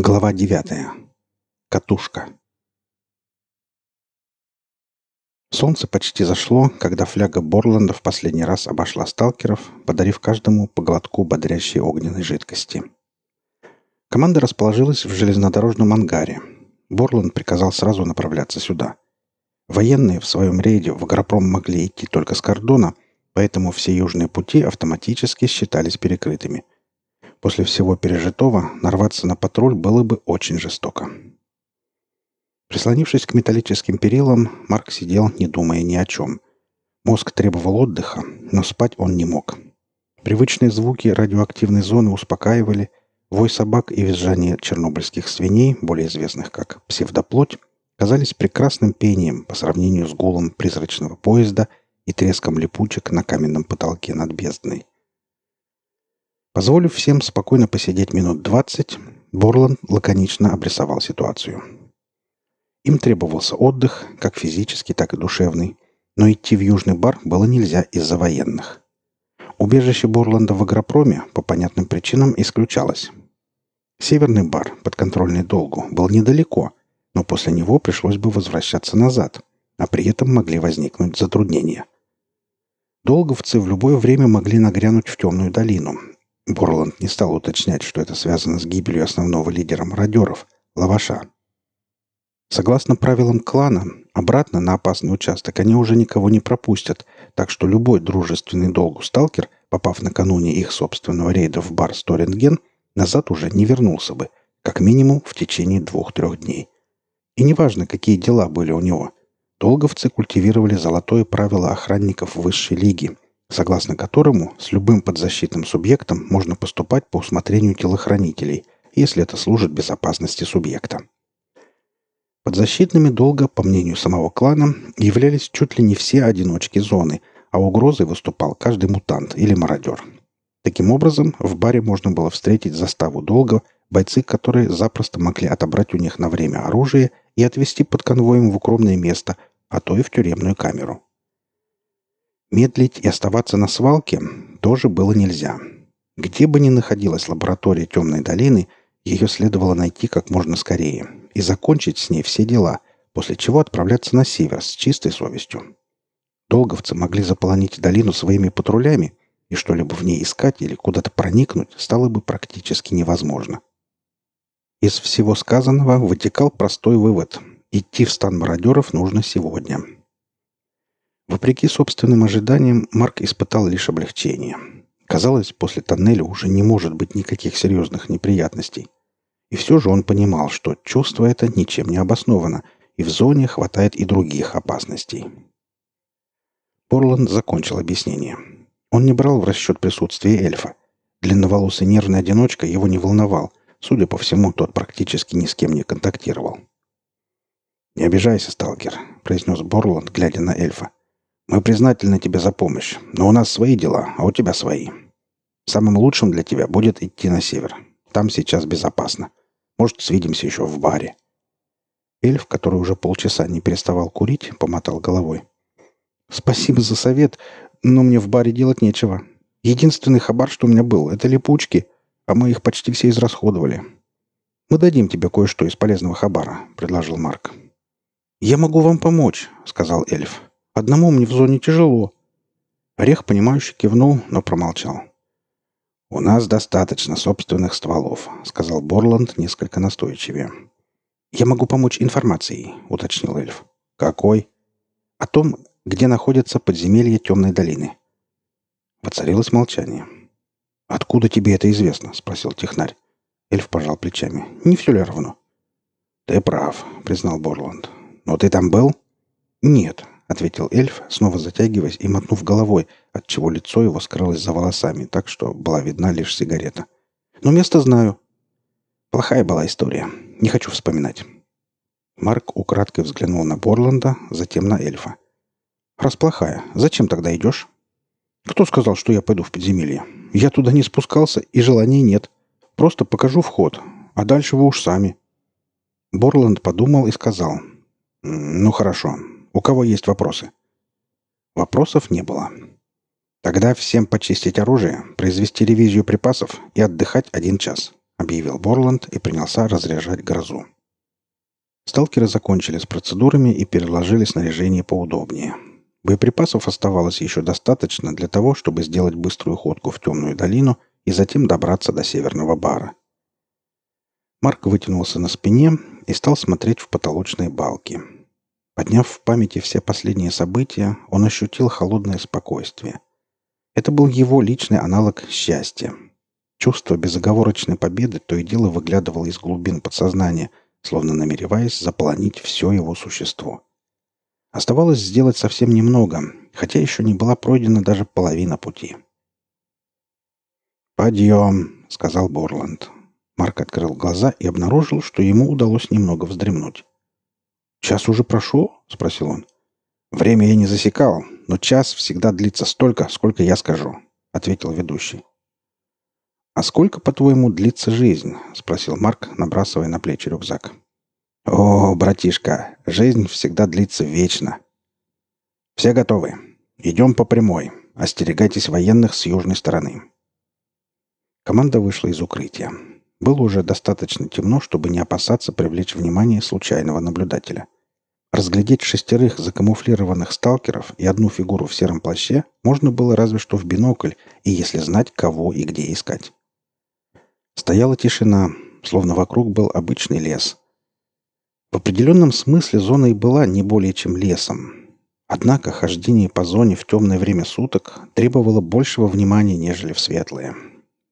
Глава девятая. Катушка. Солнце почти зашло, когда фляга Борланда в последний раз обошла сталкеров, подарив каждому по глотку бодрящей огненной жидкости. Команда расположилась в железнодорожном ангаре. Борланд приказал сразу направляться сюда. Военные в своем рейде в Агропром могли идти только с кордона, поэтому все южные пути автоматически считались перекрытыми – После всего пережитого нарваться на патруль было бы очень жестоко. Прислонившись к металлическим перилам, Марк сидел, не думая ни о чем. Мозг требовал отдыха, но спать он не мог. Привычные звуки радиоактивной зоны успокаивали, вой собак и визжание чернобыльских свиней, более известных как псевдоплоть, казались прекрасным пением по сравнению с гулом призрачного поезда и треском липучек на каменном потолке над бездной. Позволив всем спокойно посидеть минут двадцать, Борланд лаконично обрисовал ситуацию. Им требовался отдых, как физический, так и душевный, но идти в Южный бар было нельзя из-за военных. Убежище Борланда в агропроме по понятным причинам исключалось. Северный бар, подконтрольный долгу, был недалеко, но после него пришлось бы возвращаться назад, а при этом могли возникнуть затруднения. Долговцы в любое время могли нагрянуть в темную долину, Борланд не стал уточнять, что это связано с гибелью основного лидера мародеров – Лаваша. Согласно правилам клана, обратно на опасный участок они уже никого не пропустят, так что любой дружественный долгу сталкер, попав накануне их собственного рейда в бар Сторинген, назад уже не вернулся бы, как минимум в течение двух-трех дней. И неважно, какие дела были у него, долговцы культивировали золотое правило охранников высшей лиги – согласно которому с любым подзащитным субъектом можно поступать по усмотрению телохранителей, если это служит безопасности субъекта. Подзащитными долго, по мнению самого клана, являлись чуть ли не все одиночки зоны, а угрозой выступал каждый мутант или мародер. Таким образом, в баре можно было встретить заставу долга, бойцы, которые запросто могли отобрать у них на время оружие и отвезти под конвоем в укромное место, а то и в тюремную камеру. Медлить и оставаться на свалке тоже было нельзя. Где бы ни находилась лаборатория Темной долины, ее следовало найти как можно скорее и закончить с ней все дела, после чего отправляться на север с чистой совестью. Долговцы могли заполонить долину своими патрулями, и что-либо в ней искать или куда-то проникнуть стало бы практически невозможно. Из всего сказанного вытекал простой вывод – идти в стан мародеров нужно сегодня – Вопреки собственным ожиданиям, Марк испытал лишь облегчение. Казалось, после тоннеля уже не может быть никаких серьезных неприятностей. И все же он понимал, что чувство это ничем не обосновано, и в зоне хватает и других опасностей. Порланд закончил объяснение. Он не брал в расчет присутствие эльфа. Длинноволосый нервный одиночка его не волновал. Судя по всему, тот практически ни с кем не контактировал. «Не обижайся, сталкер», — произнес Борланд, глядя на эльфа. Мы признательны тебе за помощь, но у нас свои дела, а у тебя свои. Самым лучшим для тебя будет идти на север. Там сейчас безопасно. Может, свидимся еще в баре». Эльф, который уже полчаса не переставал курить, помотал головой. «Спасибо за совет, но мне в баре делать нечего. Единственный хабар, что у меня был, это липучки, а мы их почти все израсходовали. Мы дадим тебе кое-что из полезного хабара», — предложил Марк. «Я могу вам помочь», — сказал эльф. Одному мне в зоне тяжело». Орех, понимающе кивнул, но промолчал. «У нас достаточно собственных стволов», — сказал Борланд несколько настойчивее. «Я могу помочь информацией», — уточнил эльф. «Какой?» «О том, где находятся подземелья Темной долины». Воцарилось молчание. «Откуда тебе это известно?» — спросил технарь. Эльф пожал плечами. «Не все ли равно?» «Ты прав», — признал Борланд. «Но ты там был?» «Нет», — ответил эльф, снова затягиваясь и мотнув головой, отчего лицо его скрылось за волосами, так что была видна лишь сигарета. «Но место знаю». «Плохая была история. Не хочу вспоминать». Марк украдкой взглянул на Борланда, затем на эльфа. «Раз плохая, зачем тогда идешь?» «Кто сказал, что я пойду в подземелье? Я туда не спускался, и желания нет. Просто покажу вход, а дальше вы уж сами». Борланд подумал и сказал. «Ну хорошо, у кого есть вопросы?» Вопросов не было. «Тогда всем почистить оружие, произвести ревизию припасов и отдыхать один час», — объявил Борланд и принялся разряжать грозу. Сталкеры закончили с процедурами и переложили снаряжение поудобнее. Боеприпасов оставалось еще достаточно для того, чтобы сделать быструю ходку в темную долину и затем добраться до северного бара. Марк вытянулся на спине и стал смотреть в потолочные балки. Подняв в памяти все последние события, он ощутил холодное спокойствие. Это был его личный аналог счастья. Чувство безоговорочной победы то и дело выглядывало из глубин подсознания, словно намереваясь заполонить все его существо. Оставалось сделать совсем немного, хотя еще не была пройдена даже половина пути. «Подъем», — сказал Борланд. Марк открыл глаза и обнаружил, что ему удалось немного вздремнуть. «Час уже прошел?» — спросил он. «Время я не засекал, но час всегда длится столько, сколько я скажу», — ответил ведущий. «А сколько, по-твоему, длится жизнь?» — спросил Марк, набрасывая на плечи рюкзак. «О, братишка, жизнь всегда длится вечно». «Все готовы. Идем по прямой. Остерегайтесь военных с южной стороны». Команда вышла из укрытия. Было уже достаточно темно, чтобы не опасаться привлечь внимание случайного наблюдателя. Разглядеть шестерых закамуфлированных сталкеров и одну фигуру в сером плаще можно было разве что в бинокль, и если знать, кого и где искать. Стояла тишина, словно вокруг был обычный лес. В определенном смысле зона и была не более чем лесом. Однако хождение по зоне в темное время суток требовало большего внимания, нежели в светлое.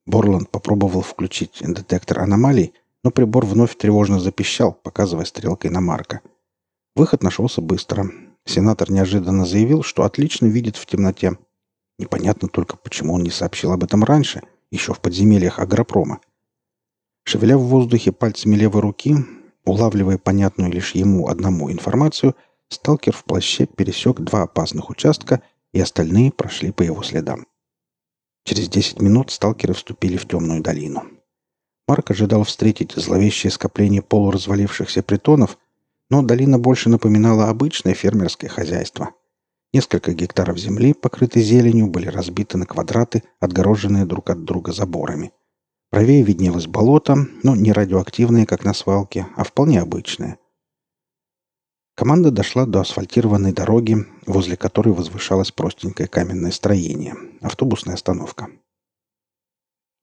Борланд попробовал включить детектор аномалий, но прибор вновь тревожно запищал, показывая стрелкой на Марка. Выход нашелся быстро. Сенатор неожиданно заявил, что отлично видит в темноте. Непонятно только, почему он не сообщил об этом раньше, еще в подземельях агропрома. Шевеля в воздухе пальцами левой руки, улавливая понятную лишь ему одному информацию, сталкер в плаще пересек два опасных участка, и остальные прошли по его следам. Через десять минут сталкеры вступили в темную долину. Марк ожидал встретить зловещее скопление полуразвалившихся притонов, но долина больше напоминала обычное фермерское хозяйство. Несколько гектаров земли, покрытой зеленью, были разбиты на квадраты, отгороженные друг от друга заборами. Правее виднелось болото, но не радиоактивное, как на свалке, а вполне обычное – Команда дошла до асфальтированной дороги, возле которой возвышалось простенькое каменное строение. Автобусная остановка.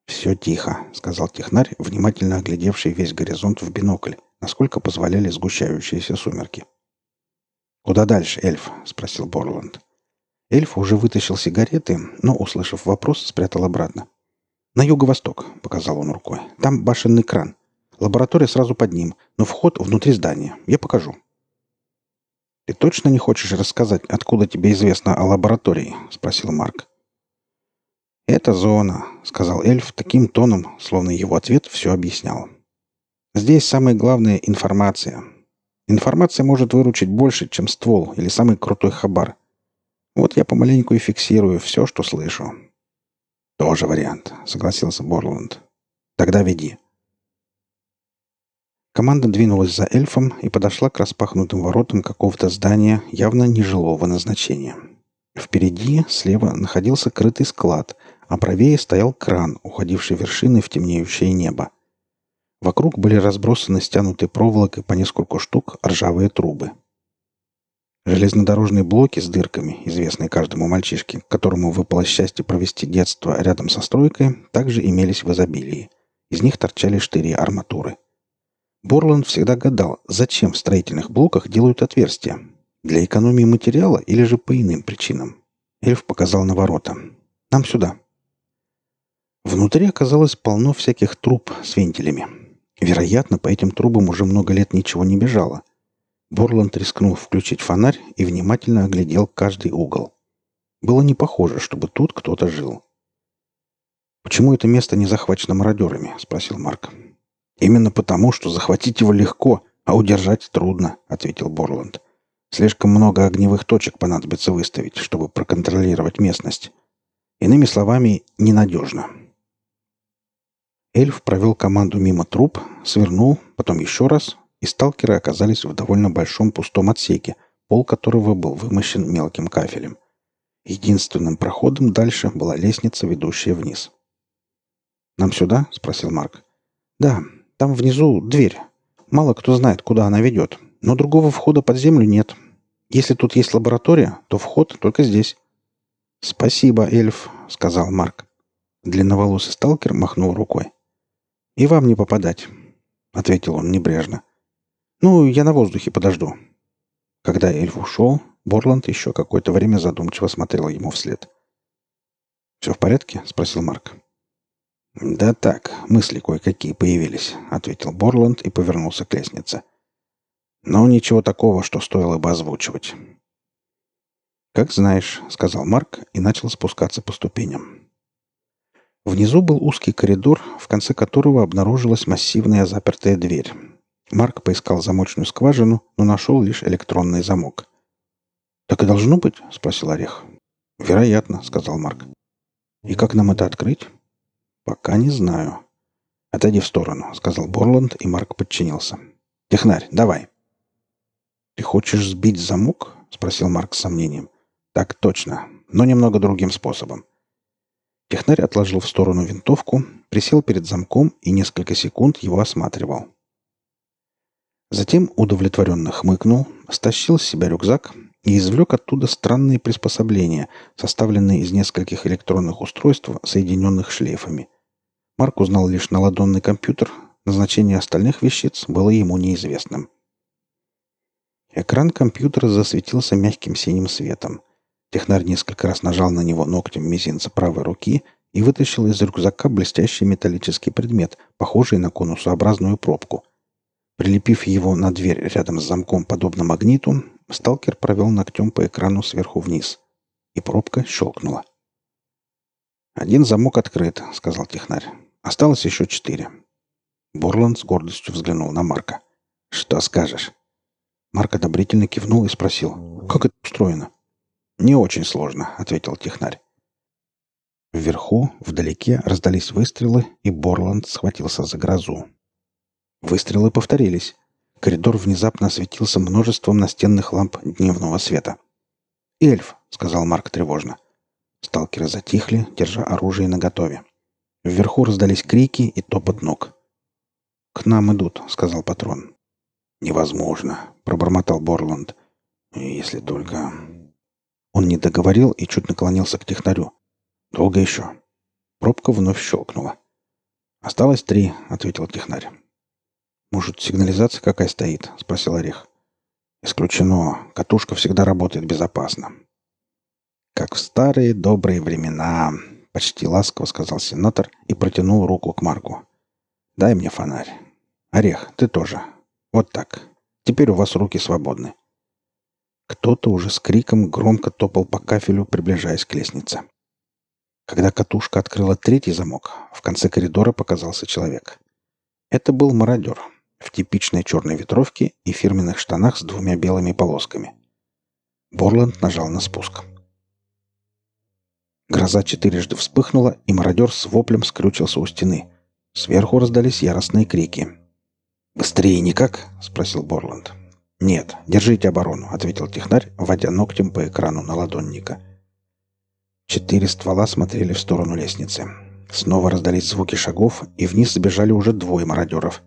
«Все тихо», — сказал технарь, внимательно оглядевший весь горизонт в бинокль, насколько позволяли сгущающиеся сумерки. «Куда дальше, эльф?» — спросил Борланд. Эльф уже вытащил сигареты, но, услышав вопрос, спрятал обратно. «На юго-восток», — показал он рукой. «Там башенный кран. Лаборатория сразу под ним, но вход внутри здания. Я покажу». «Ты точно не хочешь рассказать, откуда тебе известно о лаборатории?» — спросил Марк. «Это зона», — сказал эльф таким тоном, словно его ответ все объяснял. «Здесь самая главная информация. Информация может выручить больше, чем ствол или самый крутой хабар. Вот я помаленьку и фиксирую все, что слышу». «Тоже вариант», — согласился Борланд. «Тогда веди». Команда двинулась за эльфом и подошла к распахнутым воротам какого-то здания явно нежилого назначения. Впереди, слева, находился крытый склад, а правее стоял кран, уходивший вершиной в темнеющее небо. Вокруг были разбросаны стянутой проволокой по несколько штук ржавые трубы. Железнодорожные блоки с дырками, известные каждому мальчишке, которому выпало счастье провести детство рядом со стройкой, также имелись в изобилии. Из них торчали штыри арматуры. Борланд всегда гадал, зачем в строительных блоках делают отверстия. Для экономии материала или же по иным причинам. Эльф показал на ворота. «Нам сюда». Внутри оказалось полно всяких труб с вентилями. Вероятно, по этим трубам уже много лет ничего не бежало. Борланд рискнул включить фонарь и внимательно оглядел каждый угол. Было не похоже, чтобы тут кто-то жил. «Почему это место не захвачено мародерами?» — спросил Марк. «Именно потому, что захватить его легко, а удержать трудно», — ответил Борланд. «Слишком много огневых точек понадобится выставить, чтобы проконтролировать местность. Иными словами, ненадежно». Эльф провел команду мимо труп, свернул, потом еще раз, и сталкеры оказались в довольно большом пустом отсеке, пол которого был вымощен мелким кафелем. Единственным проходом дальше была лестница, ведущая вниз. «Нам сюда?» — спросил Марк. «Да, там внизу дверь. Мало кто знает, куда она ведет. Но другого входа под землю нет. Если тут есть лаборатория, то вход только здесь». «Спасибо, эльф», — сказал Марк. Длинноволосый сталкер махнул рукой. «И вам не попадать», — ответил он небрежно. «Ну, я на воздухе подожду». Когда эльф ушел, Борланд еще какое-то время задумчиво смотрел ему вслед. «Все в порядке?» — спросил Марк. «Да так, мысли кое-какие появились», — ответил Борланд и повернулся к лестнице. «Но ничего такого, что стоило бы озвучивать. «Как знаешь», — сказал Марк и начал спускаться по ступеням. Внизу был узкий коридор, в конце которого обнаружилась массивная запертая дверь. Марк поискал замочную скважину, но нашел лишь электронный замок. «Так и должно быть?» — спросил Орех. «Вероятно», — сказал Марк. «И как нам это открыть?» «Пока не знаю». «Отойди в сторону», — сказал Борланд, и Марк подчинился. «Технарь, давай». «Ты хочешь сбить замок?» — спросил Марк с сомнением. Так точно, но немного другим способом. Технарь отложил в сторону винтовку, присел перед замком и несколько секунд его осматривал. Затем удовлетворенно хмыкнул, стащил с себя рюкзак и извлек оттуда странные приспособления, составленные из нескольких электронных устройств, соединенных шлейфами. Марк узнал лишь наладонный компьютер, назначение остальных вещиц было ему неизвестным. Экран компьютера засветился мягким синим светом – Технарь несколько раз нажал на него ногтем мизинца правой руки и вытащил из рюкзака блестящий металлический предмет, похожий на конусообразную пробку. Прилепив его на дверь рядом с замком, подобно магниту, сталкер провел ногтем по экрану сверху вниз. И пробка щелкнула. «Один замок открыт», — сказал технарь. «Осталось еще четыре». Борланд с гордостью взглянул на Марка. «Что скажешь?» Марк одобрительно кивнул и спросил. «Как это устроено?» «Не очень сложно», — ответил технарь. Вверху, вдалеке, раздались выстрелы, и Борланд схватился за грозу. Выстрелы повторились. Коридор внезапно осветился множеством настенных ламп дневного света. «Эльф», — сказал Марк тревожно. Сталкеры затихли, держа оружие наготове. Вверху раздались крики и топот ног. «К нам идут», — сказал патрон. «Невозможно», — пробормотал Борланд. «Если только...» Он не договорил и чуть наклонился к технарю. «Долго еще?» Пробка вновь щелкнула. «Осталось три», — ответил технарь. «Может, сигнализация какая стоит?» — спросил Орех. «Исключено. Катушка всегда работает безопасно». «Как в старые добрые времена», — почти ласково сказал сенатор и протянул руку к Марку. «Дай мне фонарь. Орех, ты тоже. Вот так. Теперь у вас руки свободны». Кто-то уже с криком громко топал по кафелю, приближаясь к лестнице. Когда катушка открыла третий замок, в конце коридора показался человек. Это был мародер в типичной черной ветровке и фирменных штанах с двумя белыми полосками. Борланд нажал на спуск. Гроза четырежды вспыхнула, и мародер с воплем скрючился у стены. Сверху раздались яростные крики. «Быстрее никак?» — спросил Борланд. «Нет, держите оборону», — ответил технарь, водя ногтем по экрану на ладонника. Четыре ствола смотрели в сторону лестницы. Снова раздались звуки шагов, и вниз сбежали уже двое мародеров.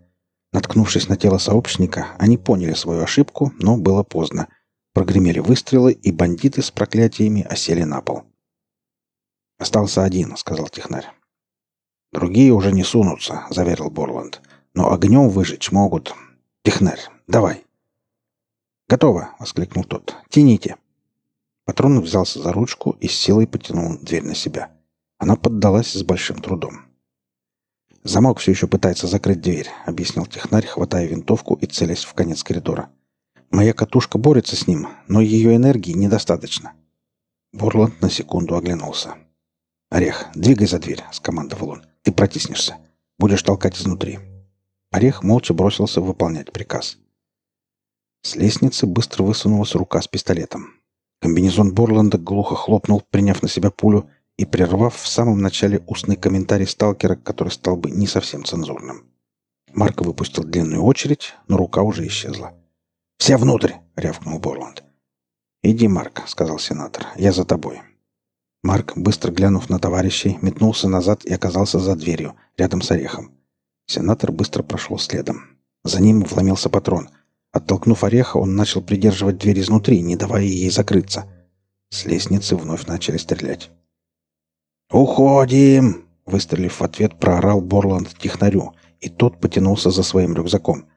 Наткнувшись на тело сообщника, они поняли свою ошибку, но было поздно. Прогремели выстрелы, и бандиты с проклятиями осели на пол. «Остался один», — сказал технарь. «Другие уже не сунутся», — заверил Борланд. «Но огнем выжечь могут. Технарь, давай». «Готово!» — воскликнул тот. «Тяните!» Патрон взялся за ручку и с силой потянул дверь на себя. Она поддалась с большим трудом. «Замок все еще пытается закрыть дверь», — объяснил технарь, хватая винтовку и целясь в конец коридора. «Моя катушка борется с ним, но ее энергии недостаточно». Борланд на секунду оглянулся. «Орех, двигай за дверь», — скомандовал он. «Ты протиснешься. Будешь толкать изнутри». Орех молча бросился выполнять приказ. С лестницы быстро высунулась рука с пистолетом. Комбинезон Борланда глухо хлопнул, приняв на себя пулю и прервав в самом начале устный комментарий сталкера, который стал бы не совсем цензурным. Марк выпустил длинную очередь, но рука уже исчезла. «Все внутрь!» — рявкнул Борланд. «Иди, Марк», — сказал сенатор. «Я за тобой». Марк, быстро глянув на товарищей, метнулся назад и оказался за дверью, рядом с орехом. Сенатор быстро прошел следом. За ним вломился патрон. Оттолкнув ореха, он начал придерживать дверь изнутри, не давая ей закрыться. С лестницы вновь начали стрелять. «Уходим!» — выстрелив в ответ, проорал Борланд технарю, и тот потянулся за своим рюкзаком.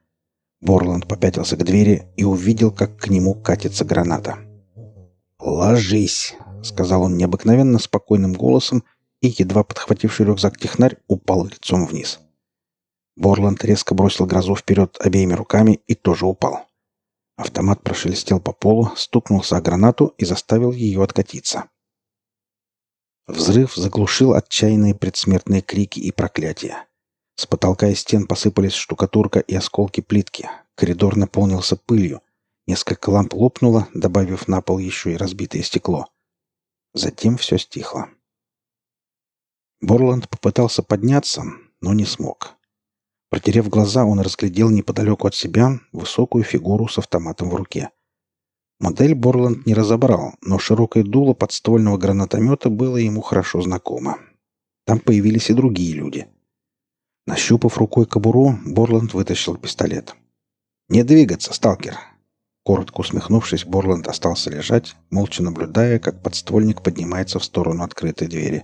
Борланд попятился к двери и увидел, как к нему катится граната. «Ложись!» — сказал он необыкновенно спокойным голосом, и, едва подхвативший рюкзак технарь, упал лицом вниз. Борланд резко бросил грозу вперед обеими руками и тоже упал. Автомат прошелестел по полу, стукнулся о гранату и заставил ее откатиться. Взрыв заглушил отчаянные предсмертные крики и проклятия. С потолка и стен посыпались штукатурка и осколки плитки. Коридор наполнился пылью. Несколько ламп лопнуло, добавив на пол еще и разбитое стекло. Затем все стихло. Борланд попытался подняться, но не смог. Протерев глаза, он разглядел неподалеку от себя высокую фигуру с автоматом в руке. Модель Борланд не разобрал, но широкое дуло подствольного гранатомета было ему хорошо знакомо. Там появились и другие люди — Нащупав рукой кобуру, Борланд вытащил пистолет. «Не двигаться, сталкер!» Коротко усмехнувшись, Борланд остался лежать, молча наблюдая, как подствольник поднимается в сторону открытой двери.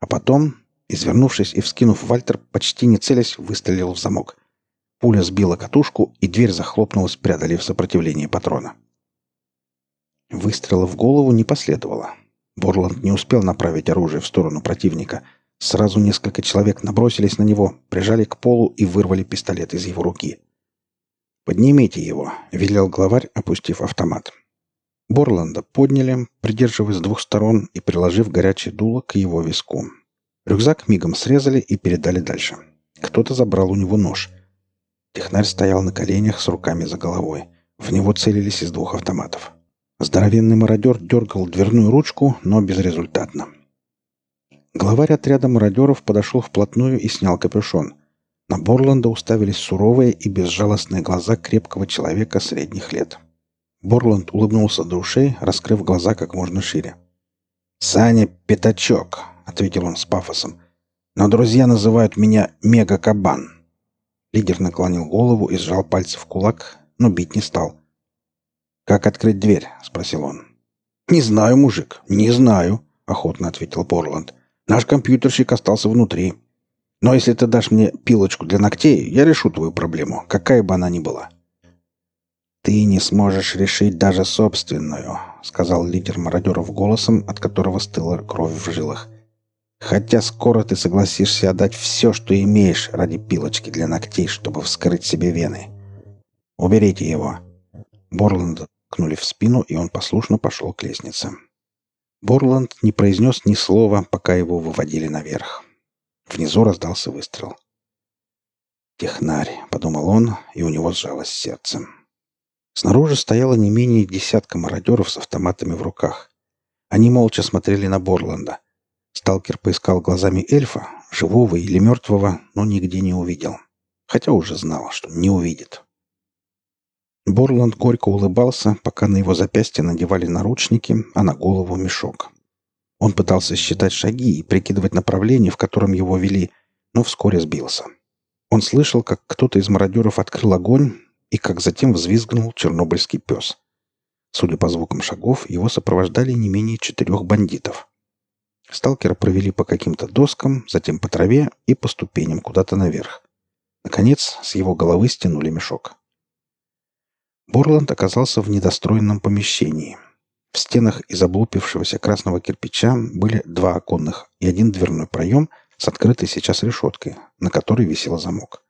А потом, извернувшись и вскинув Вальтер, почти не целясь, выстрелил в замок. Пуля сбила катушку, и дверь захлопнулась, преодолев сопротивление патрона. Выстрела в голову не последовало. Борланд не успел направить оружие в сторону противника — Сразу несколько человек набросились на него, прижали к полу и вырвали пистолет из его руки. «Поднимите его», — велел главарь, опустив автомат. Борланда подняли, придерживая с двух сторон и приложив горячее дуло к его виску. Рюкзак мигом срезали и передали дальше. Кто-то забрал у него нож. Технарь стоял на коленях с руками за головой. В него целились из двух автоматов. Здоровенный мародер дергал дверную ручку, но безрезультатно. Главарь отряда мародеров подошел вплотную и снял капюшон. На Борланда уставились суровые и безжалостные глаза крепкого человека средних лет. Борланд улыбнулся до ушей, раскрыв глаза как можно шире. «Саня Пятачок», — ответил он с пафосом. «Но друзья называют меня Мега-кабан». Лидер наклонил голову и сжал пальцы в кулак, но бить не стал. «Как открыть дверь?» — спросил он. «Не знаю, мужик, не знаю», — охотно ответил Борланд. Наш компьютерщик остался внутри. Но если ты дашь мне пилочку для ногтей, я решу твою проблему, какая бы она ни была». «Ты не сможешь решить даже собственную», — сказал лидер мародеров голосом, от которого стыла кровь в жилах. «Хотя скоро ты согласишься отдать все, что имеешь ради пилочки для ногтей, чтобы вскрыть себе вены. Уберите его». Борланда ткнули в спину, и он послушно пошел к лестнице. Борланд не произнес ни слова, пока его выводили наверх. Внизу раздался выстрел. «Технарь», — подумал он, и у него сжалось сердце. Снаружи стояло не менее десятка мародеров с автоматами в руках. Они молча смотрели на Борланда. Сталкер поискал глазами эльфа, живого или мертвого, но нигде не увидел. Хотя уже знал, что не увидит. Борланд горько улыбался, пока на его запястье надевали наручники, а на голову мешок. Он пытался считать шаги и прикидывать направление, в котором его вели, но вскоре сбился. Он слышал, как кто-то из мародеров открыл огонь и как затем взвизгнул чернобыльский пес. Судя по звукам шагов, его сопровождали не менее четырех бандитов. Сталкера провели по каким-то доскам, затем по траве и по ступеням куда-то наверх. Наконец, с его головы стянули мешок. Борланд оказался в недостроенном помещении. В стенах из облупившегося красного кирпича были два оконных и один дверной проем с открытой сейчас решеткой, на которой висел замок.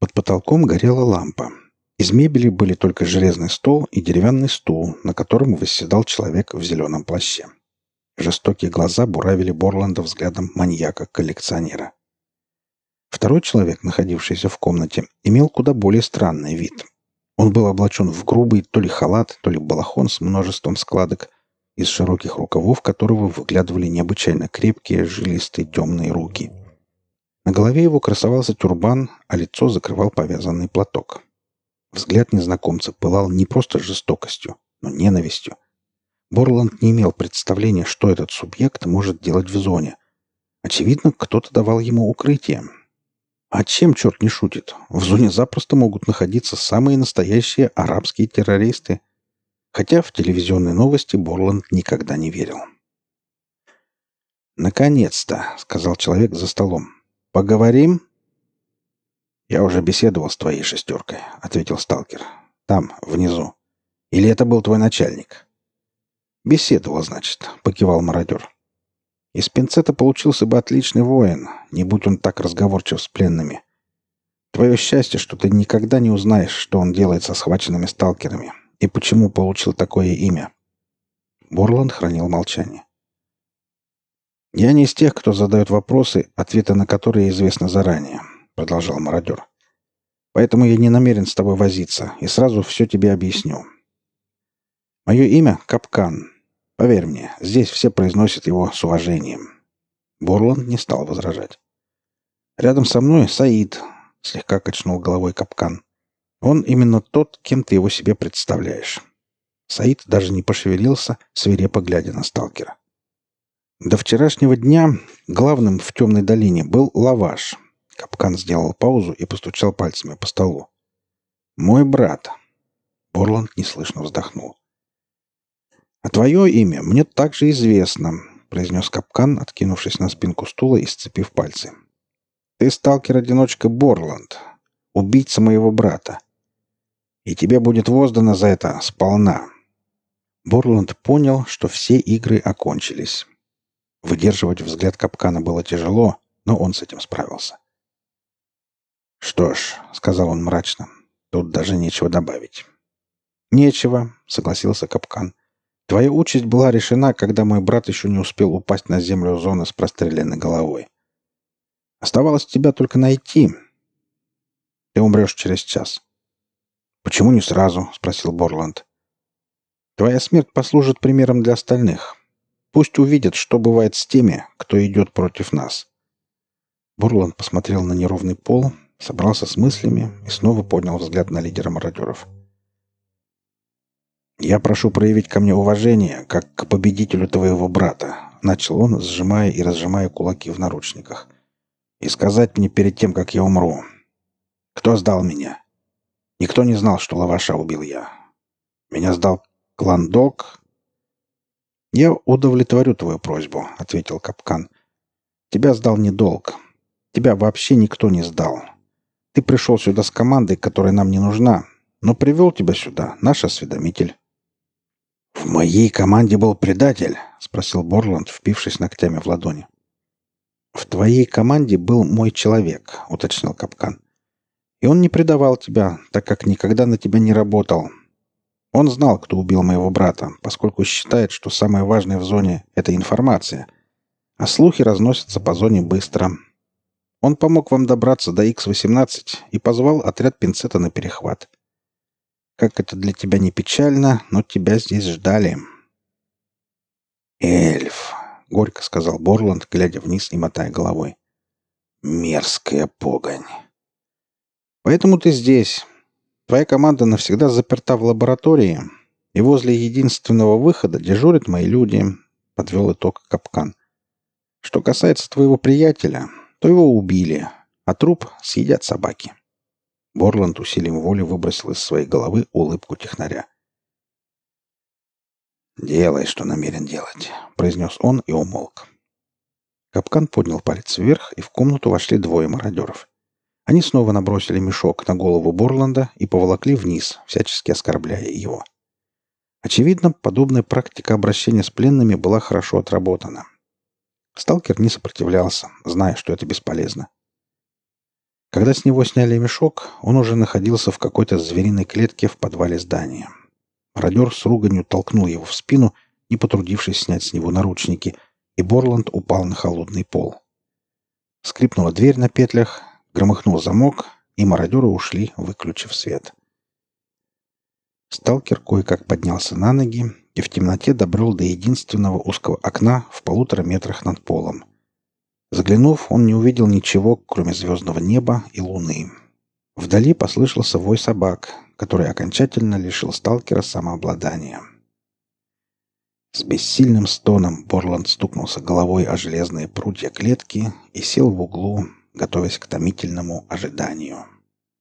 Под потолком горела лампа. Из мебели были только железный стол и деревянный стул, на котором восседал человек в зеленом плаще. Жестокие глаза буравили Борланда взглядом маньяка-коллекционера. Второй человек, находившийся в комнате, имел куда более странный вид. Он был облачен в грубый то ли халат, то ли балахон с множеством складок, из широких рукавов которого выглядывали необычайно крепкие, жилистые темные руки. На голове его красовался тюрбан, а лицо закрывал повязанный платок. Взгляд незнакомца пылал не просто жестокостью, но ненавистью. Борланд не имел представления, что этот субъект может делать в зоне. Очевидно, кто-то давал ему укрытие. А чем черт не шутит? В зоне запросто могут находиться самые настоящие арабские террористы. Хотя в телевизионные новости Борланд никогда не верил. «Наконец-то», — сказал человек за столом. «Поговорим?» «Я уже беседовал с твоей шестеркой», — ответил сталкер. «Там, внизу. Или это был твой начальник?» «Беседовал, значит», — покивал мародер. «Из пинцета получился бы отличный воин, не будь он так разговорчив с пленными. Твое счастье, что ты никогда не узнаешь, что он делает со схваченными сталкерами и почему получил такое имя». Борланд хранил молчание. «Я не из тех, кто задает вопросы, ответы на которые известны заранее», — продолжал мародер. «Поэтому я не намерен с тобой возиться и сразу все тебе объясню. Мое имя — Капкан. Поверь мне, здесь все произносят его с уважением». Борланд не стал возражать. «Рядом со мной Саид», — слегка качнул головой Капкан. «Он именно тот, кем ты его себе представляешь». Саид даже не пошевелился, свирепо глядя на сталкера. До вчерашнего дня главным в темной долине был лаваш. Капкан сделал паузу и постучал пальцами по столу. «Мой брат». Борланд неслышно вздохнул. «А твое имя мне также известно», — произнес Капкан, откинувшись на спинку стула и сцепив пальцы. «Ты сталкер-одиночка Борланд, убийца моего брата. И тебе будет воздано за это сполна». Борланд понял, что все игры окончились. Выдерживать взгляд капкана было тяжело, но он с этим справился. «Что ж», — сказал он мрачно, — «тут даже нечего добавить». «Нечего», — согласился капкан. «Твоя участь была решена, когда мой брат еще не успел упасть на землю зоны с простреленной головой. Оставалось тебя только найти. Ты умрешь через час». «Почему не сразу?» — спросил Борланд. «Твоя смерть послужит примером для остальных. Пусть увидят, что бывает с теми, кто идет против нас. Бурланд посмотрел на неровный пол, собрался с мыслями и снова поднял взгляд на лидера мародеров. «Я прошу проявить ко мне уважение, как к победителю твоего брата», — начал он, сжимая и разжимая кулаки в наручниках. «И сказать мне перед тем, как я умру. Кто сдал меня? Никто не знал, что лаваша убил я. Меня сдал клан «Я удовлетворю твою просьбу», — ответил Капкан. «Тебя сдал не долг. Тебя вообще никто не сдал. Ты пришел сюда с командой, которая нам не нужна, но привел тебя сюда наш осведомитель». «В моей команде был предатель?» — спросил Борланд, впившись ногтями в ладони. «В твоей команде был мой человек», — уточнил Капкан. «И он не предавал тебя, так как никогда на тебя не работал, он знал, кто убил моего брата, поскольку считает, что самое важное в зоне — это информация. А слухи разносятся по зоне быстро. Он помог вам добраться до X-18 и позвал отряд пинцета на перехват. Как это для тебя не печально, но тебя здесь ждали. «Эльф», — горько сказал Борланд, глядя вниз и мотая головой. «Мерзкая погонь». «Поэтому ты здесь. Твоя команда навсегда заперта в лаборатории, и возле единственного выхода дежурят мои люди», — подвел итог Капкан. «Что касается твоего приятеля, то его убили, а труп съедят собаки». Борланд усилием воли выбросил из своей головы улыбку технаря. «Делай, что намерен делать», — произнес он и умолк. Капкан поднял палец вверх, и в комнату вошли двое мародеров. Они снова набросили мешок на голову Борланда и поволокли вниз, всячески оскорбляя его. Очевидно, подобная практика обращения с пленными была хорошо отработана. Сталкер не сопротивлялся, зная, что это бесполезно. Когда с него сняли мешок, он уже находился в какой-то звериной клетке в подвале здания. Мародер с руганью толкнул его в спину, не потрудившись снять с него наручники, и Борланд упал на холодный пол. Скрипнула дверь на петлях, Громыхнул замок, и мародеры ушли, выключив свет. Сталкер кое-как поднялся на ноги и в темноте добрел до единственного узкого окна в полутора метрах над полом. Заглянув, он не увидел ничего, кроме звездного неба и луны. Вдали послышался вой собак, который окончательно лишил сталкера самообладания. С бессильным стоном Борланд стукнулся головой о железные прутья клетки и сел в углу, готовясь к томительному ожиданию.